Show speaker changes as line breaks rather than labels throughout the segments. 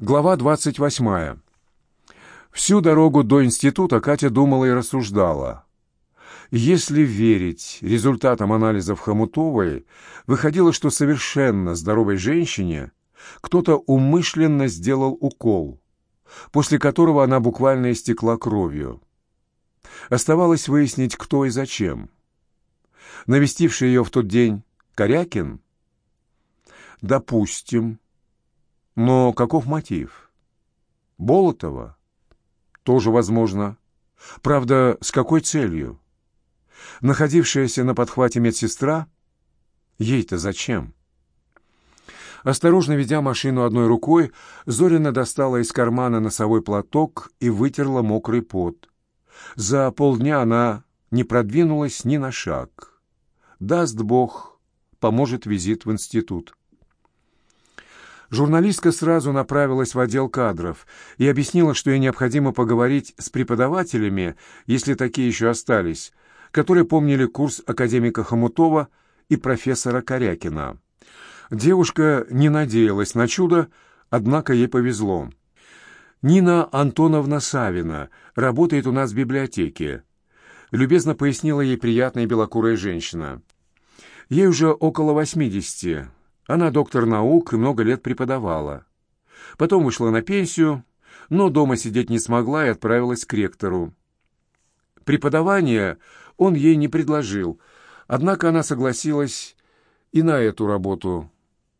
Глава 28. Всю дорогу до института Катя думала и рассуждала. Если верить результатам анализов Хомутовой, выходило, что совершенно здоровой женщине кто-то умышленно сделал укол, после которого она буквально истекла кровью. Оставалось выяснить, кто и зачем. Навестивший ее в тот день Корякин? Допустим. Но каков мотив? Болотова? Тоже возможно. Правда, с какой целью? Находившаяся на подхвате медсестра? Ей-то зачем? Осторожно ведя машину одной рукой, Зорина достала из кармана носовой платок и вытерла мокрый пот. За полдня она не продвинулась ни на шаг. Даст Бог, поможет визит в институт. Журналистка сразу направилась в отдел кадров и объяснила, что ей необходимо поговорить с преподавателями, если такие еще остались, которые помнили курс академика Хомутова и профессора Корякина. Девушка не надеялась на чудо, однако ей повезло. «Нина Антоновна Савина работает у нас в библиотеке», — любезно пояснила ей приятная белокурая женщина. «Ей уже около восьмидесяти, она доктор наук и много лет преподавала. Потом вышла на пенсию, но дома сидеть не смогла и отправилась к ректору. Преподавание он ей не предложил, однако она согласилась и на эту работу.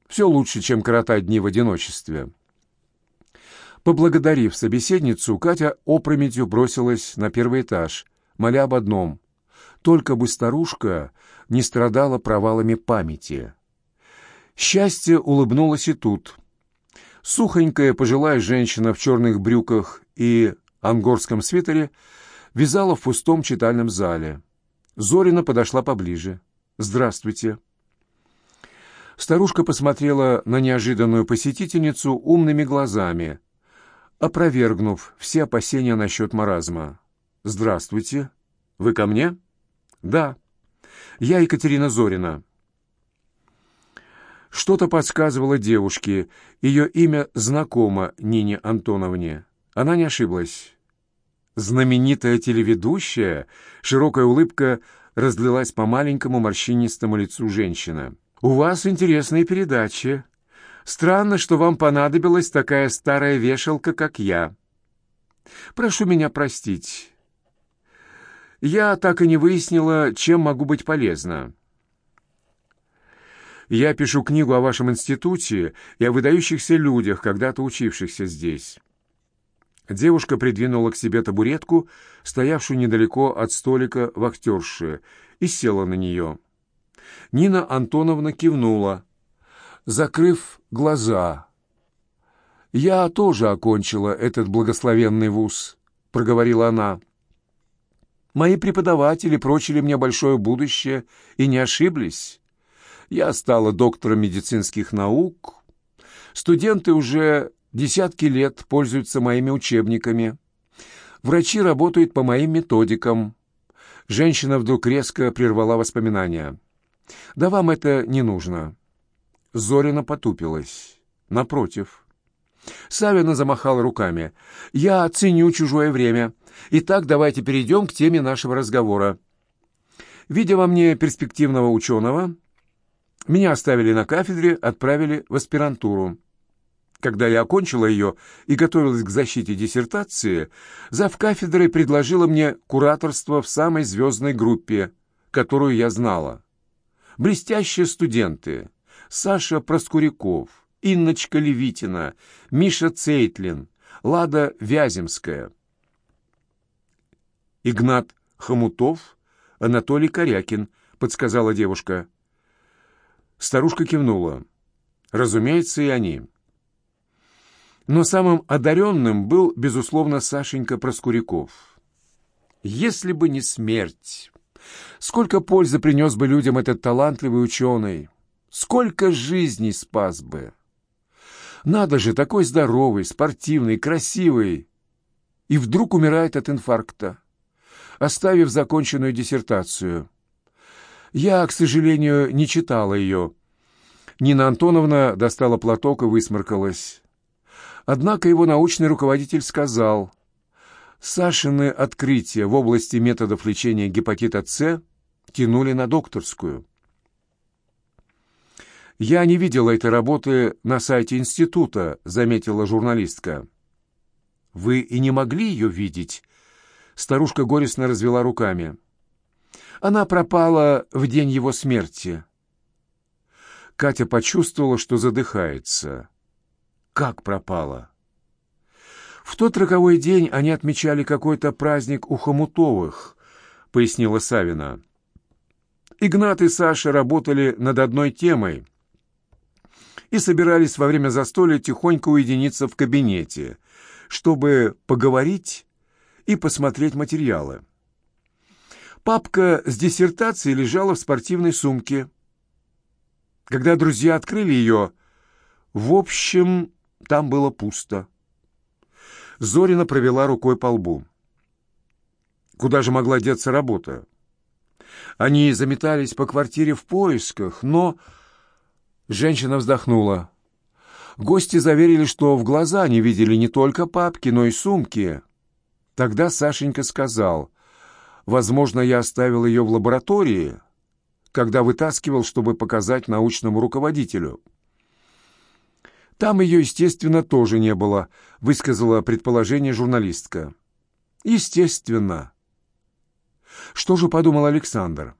Все лучше, чем коротать дни в одиночестве. Поблагодарив собеседницу, Катя опрометью бросилась на первый этаж, моля об одном. Только бы старушка не страдала провалами памяти. Счастье улыбнулось и тут. Сухонькая пожилая женщина в черных брюках и ангорском свитере вязала в пустом читальном зале. Зорина подошла поближе. «Здравствуйте». Старушка посмотрела на неожиданную посетительницу умными глазами, опровергнув все опасения насчет маразма. «Здравствуйте. Вы ко мне?» «Да. Я Екатерина Зорина». Что-то подсказывало девушке, ее имя знакомо Нине Антоновне. Она не ошиблась. Знаменитая телеведущая, широкая улыбка разлилась по маленькому морщинистому лицу женщины. «У вас интересные передачи. Странно, что вам понадобилась такая старая вешалка, как я. Прошу меня простить. Я так и не выяснила, чем могу быть полезна». Я пишу книгу о вашем институте и о выдающихся людях, когда-то учившихся здесь». Девушка придвинула к себе табуретку, стоявшую недалеко от столика вахтерши, и села на нее. Нина Антоновна кивнула, закрыв глаза. «Я тоже окончила этот благословенный вуз», — проговорила она. «Мои преподаватели прочили мне большое будущее и не ошиблись. Я стала доктором медицинских наук. Студенты уже десятки лет пользуются моими учебниками. Врачи работают по моим методикам. Женщина вдруг резко прервала воспоминания. «Да вам это не нужно». Зорина потупилась. «Напротив». Савина замахала руками. «Я ценю чужое время. Итак, давайте перейдем к теме нашего разговора. Видя во мне перспективного ученого, меня оставили на кафедре, отправили в аспирантуру. Когда я окончила ее и готовилась к защите диссертации, зав кафедрой предложила мне кураторство в самой звездной группе, которую я знала. Блестящие студенты. Саша Проскуряков, Инночка Левитина, Миша Цейтлин, Лада Вяземская. Игнат Хомутов, Анатолий Корякин, подсказала девушка. Старушка кивнула. Разумеется, и они. Но самым одаренным был, безусловно, Сашенька Проскуряков. Если бы не смерть, сколько пользы принес бы людям этот талантливый ученый, сколько жизней спас бы. Надо же, такой здоровый, спортивный, красивый, и вдруг умирает от инфаркта, оставив законченную диссертацию. Я, к сожалению, не читала ее. Нина Антоновна достала платок и высморкалась. Однако его научный руководитель сказал, Сашины открытия в области методов лечения гепатита С тянули на докторскую. «Я не видела этой работы на сайте института», — заметила журналистка. «Вы и не могли ее видеть?» Старушка горестно развела руками. «Она пропала в день его смерти». Катя почувствовала, что задыхается. «Как пропала?» «В тот роковой день они отмечали какой-то праздник у Хомутовых», — пояснила Савина. «Игнат и Саша работали над одной темой» и собирались во время застолья тихонько уединиться в кабинете, чтобы поговорить и посмотреть материалы. Папка с диссертацией лежала в спортивной сумке. Когда друзья открыли ее, в общем, там было пусто. Зорина провела рукой по лбу. Куда же могла деться работа? Они заметались по квартире в поисках, но Женщина вздохнула. Гости заверили, что в глаза не видели не только папки, но и сумки. Тогда Сашенька сказал, «Возможно, я оставил ее в лаборатории, когда вытаскивал, чтобы показать научному руководителю». «Там ее, естественно, тоже не было», — высказала предположение журналистка. «Естественно». Что же подумал Александр?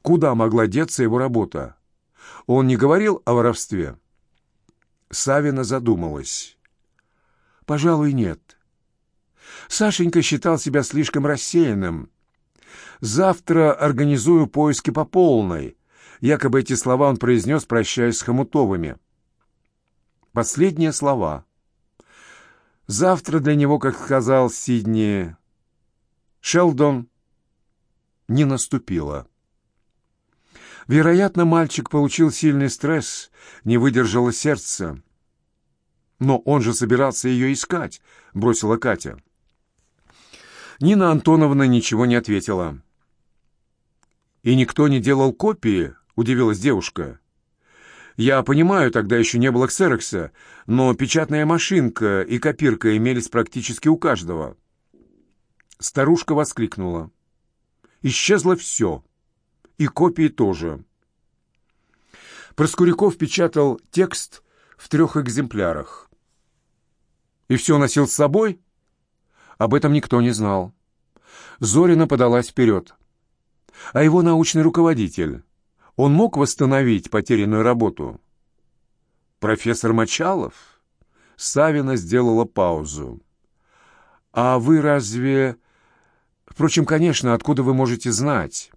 Куда могла деться его работа? Он не говорил о воровстве? Савина задумалась. Пожалуй, нет. Сашенька считал себя слишком рассеянным. «Завтра организую поиски по полной». Якобы эти слова он произнес, прощаясь с Хомутовыми. Последние слова. Завтра для него, как сказал Сидни Шелдон, не наступило. Вероятно, мальчик получил сильный стресс, не выдержало сердце. «Но он же собирался ее искать», — бросила Катя. Нина Антоновна ничего не ответила. «И никто не делал копии?» — удивилась девушка. «Я понимаю, тогда еще не было ксерокса, но печатная машинка и копирка имелись практически у каждого». Старушка воскликнула. «Исчезло все» и копии тоже. Проскуряков печатал текст в трех экземплярах. И все носил с собой? Об этом никто не знал. Зорина подалась вперед. А его научный руководитель, он мог восстановить потерянную работу? Профессор Мочалов? Савина сделала паузу. «А вы разве...» «Впрочем, конечно, откуда вы можете знать?»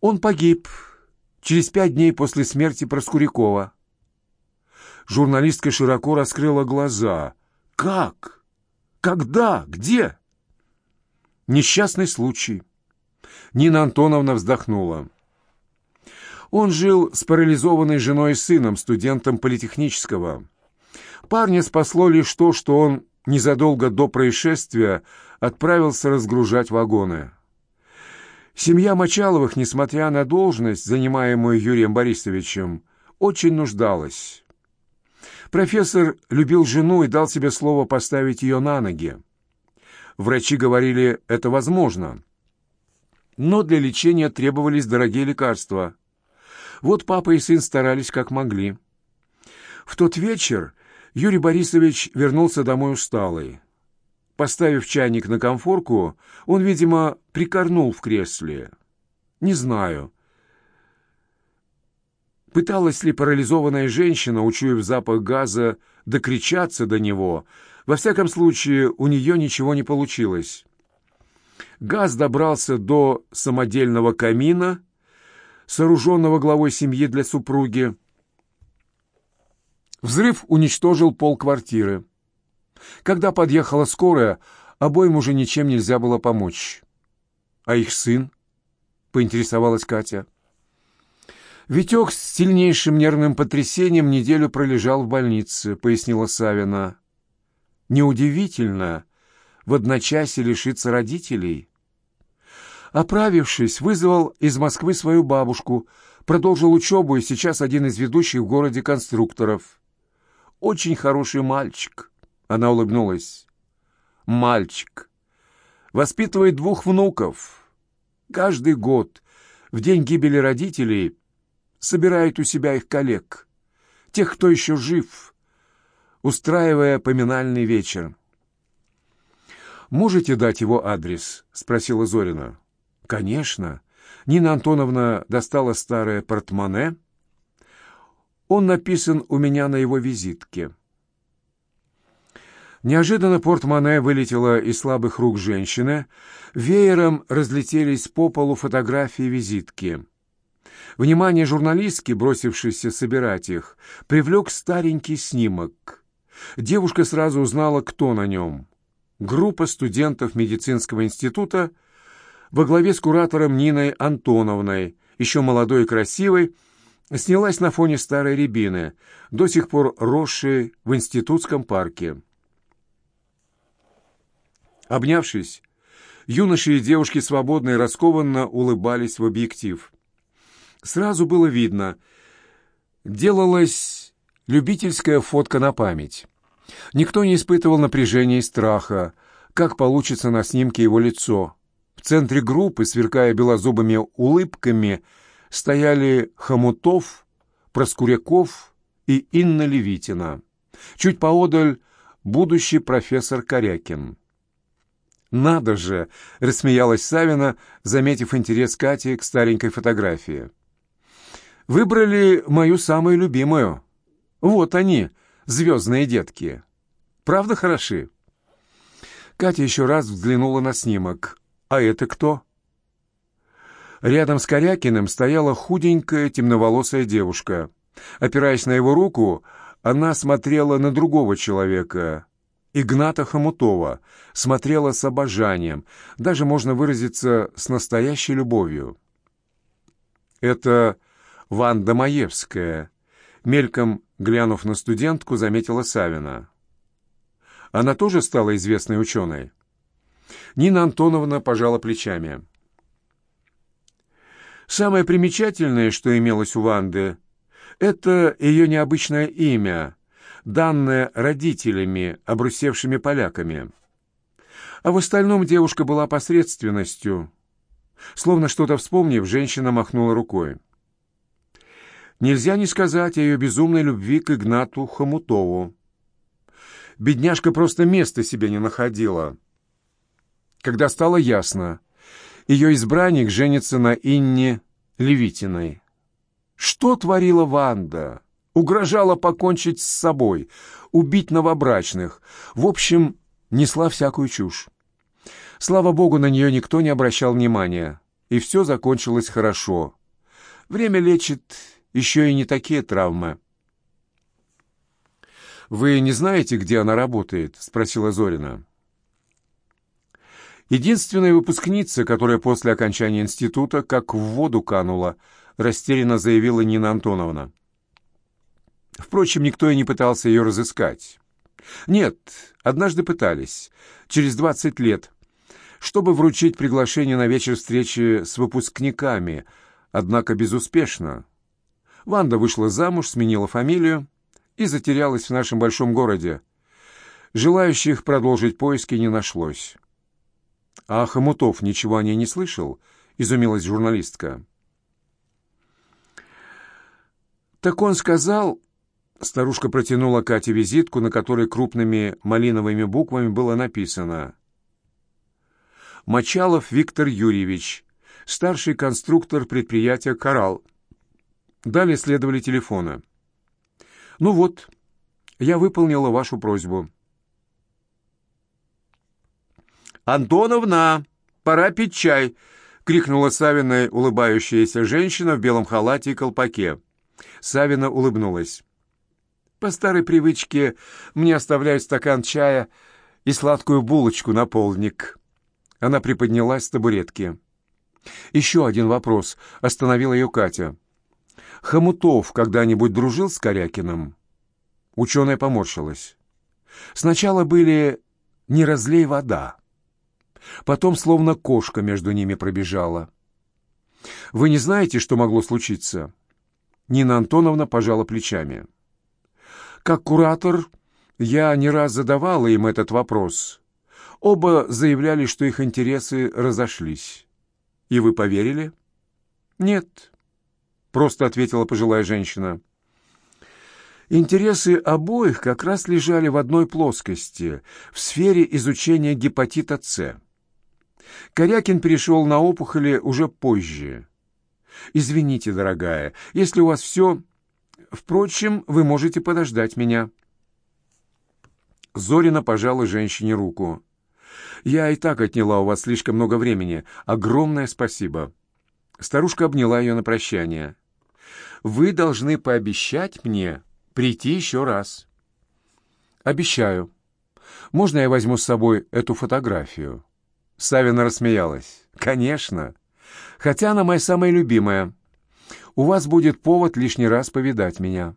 Он погиб через пять дней после смерти Проскурякова. Журналистка широко раскрыла глаза. «Как? Когда? Где?» «Несчастный случай». Нина Антоновна вздохнула. Он жил с парализованной женой и сыном, студентом политехнического. Парня спасло лишь то, что он незадолго до происшествия отправился разгружать вагоны. Семья Мочаловых, несмотря на должность, занимаемую Юрием Борисовичем, очень нуждалась. Профессор любил жену и дал себе слово поставить ее на ноги. Врачи говорили, это возможно. Но для лечения требовались дорогие лекарства. Вот папа и сын старались как могли. В тот вечер Юрий Борисович вернулся домой усталый. Поставив чайник на конфорку, он, видимо, прикорнул в кресле. Не знаю. Пыталась ли парализованная женщина, учуяв запах газа, докричаться до него? Во всяком случае, у нее ничего не получилось. Газ добрался до самодельного камина, сооруженного главой семьи для супруги. Взрыв уничтожил пол квартиры. Когда подъехала скорая, обоим уже ничем нельзя было помочь. «А их сын?» — поинтересовалась Катя. «Витек с сильнейшим нервным потрясением неделю пролежал в больнице», — пояснила Савина. «Неудивительно в одночасье лишиться родителей». Оправившись, вызвал из Москвы свою бабушку, продолжил учебу и сейчас один из ведущих в городе конструкторов. очень хороший мальчик». Она улыбнулась. «Мальчик. Воспитывает двух внуков. Каждый год, в день гибели родителей, собирает у себя их коллег, тех, кто еще жив, устраивая поминальный вечер. «Можете дать его адрес?» — спросила Зорина. «Конечно». Нина Антоновна достала старое портмоне. Он написан у меня на его визитке. Неожиданно портмоне вылетело из слабых рук женщины. Веером разлетелись по полу фотографии визитки. Внимание журналистки, бросившейся собирать их, привлек старенький снимок. Девушка сразу узнала, кто на нем. Группа студентов медицинского института во главе с куратором Ниной Антоновной, еще молодой и красивой, снялась на фоне старой рябины, до сих пор росшей в институтском парке. Обнявшись, юноши и девушки свободно и раскованно улыбались в объектив. Сразу было видно, делалась любительская фотка на память. Никто не испытывал напряжения и страха, как получится на снимке его лицо. В центре группы, сверкая белозубыми улыбками, стояли Хомутов, Проскуряков и Инна Левитина. Чуть поодаль будущий профессор Корякин. «Надо же!» — рассмеялась Савина, заметив интерес Кати к старенькой фотографии. Выбрали мою самую любимую. Вот они, звездные детки. Правда хороши?» Катя еще раз взглянула на снимок. «А это кто?» Рядом с Корякиным стояла худенькая темноволосая девушка. Опираясь на его руку, она смотрела на другого человека, Игната Хомутова, смотрела с обожанием, даже можно выразиться с настоящей любовью. Это Ванда Маевская, мельком глянув на студентку, заметила Савина. Она тоже стала известной ученой. Нина Антоновна пожала плечами. Самое примечательное, что имелось у Ванды, это ее необычное имя, данное родителями, обрусевшими поляками. А в остальном девушка была посредственностью. Словно что-то вспомнив, женщина махнула рукой. Нельзя не сказать о ее безумной любви к Игнату Хомутову. Бедняжка просто места себе не находила. Когда стало ясно, ее избранник женится на Инне Левитиной. Что творила Ванда? Угрожала покончить с собой, убить новобрачных. В общем, несла всякую чушь. Слава богу, на нее никто не обращал внимания, и все закончилось хорошо. Время лечит еще и не такие травмы. «Вы не знаете, где она работает?» — спросила Зорина. Единственная выпускница, которая после окончания института как в воду канула, растерянно заявила Нина Антоновна. Впрочем, никто и не пытался ее разыскать. Нет, однажды пытались, через двадцать лет, чтобы вручить приглашение на вечер встречи с выпускниками, однако безуспешно. Ванда вышла замуж, сменила фамилию и затерялась в нашем большом городе. Желающих продолжить поиски не нашлось. «А Хомутов ничего о ней не слышал?» — изумилась журналистка. «Так он сказал...» Старушка протянула Кате визитку, на которой крупными малиновыми буквами было написано «Мочалов Виктор Юрьевич, старший конструктор предприятия «Коралл». Далее следовали телефоны. «Ну вот, я выполнила вашу просьбу». «Антоновна, пора пить чай!» — крикнула Савина улыбающаяся женщина в белом халате и колпаке. Савина улыбнулась. «По старой привычке мне оставляют стакан чая и сладкую булочку на полдник». Она приподнялась с табуретки. «Еще один вопрос», — остановила ее Катя. Хомутов когда-нибудь дружил с Корякиным?» Ученая поморщилась. «Сначала были «не разлей вода». Потом словно кошка между ними пробежала. «Вы не знаете, что могло случиться?» Нина Антоновна пожала плечами. Как куратор я не раз задавала им этот вопрос. Оба заявляли, что их интересы разошлись. И вы поверили? Нет, просто ответила пожилая женщина. Интересы обоих как раз лежали в одной плоскости, в сфере изучения гепатита С. Корякин перешел на опухоли уже позже. «Извините, дорогая, если у вас все... Впрочем, вы можете подождать меня». Зорина пожала женщине руку. «Я и так отняла у вас слишком много времени. Огромное спасибо». Старушка обняла ее на прощание. «Вы должны пообещать мне прийти еще раз». «Обещаю. Можно я возьму с собой эту фотографию?» Савина рассмеялась. «Конечно. Хотя она моя самая любимая. У вас будет повод лишний раз повидать меня».